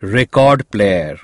record player.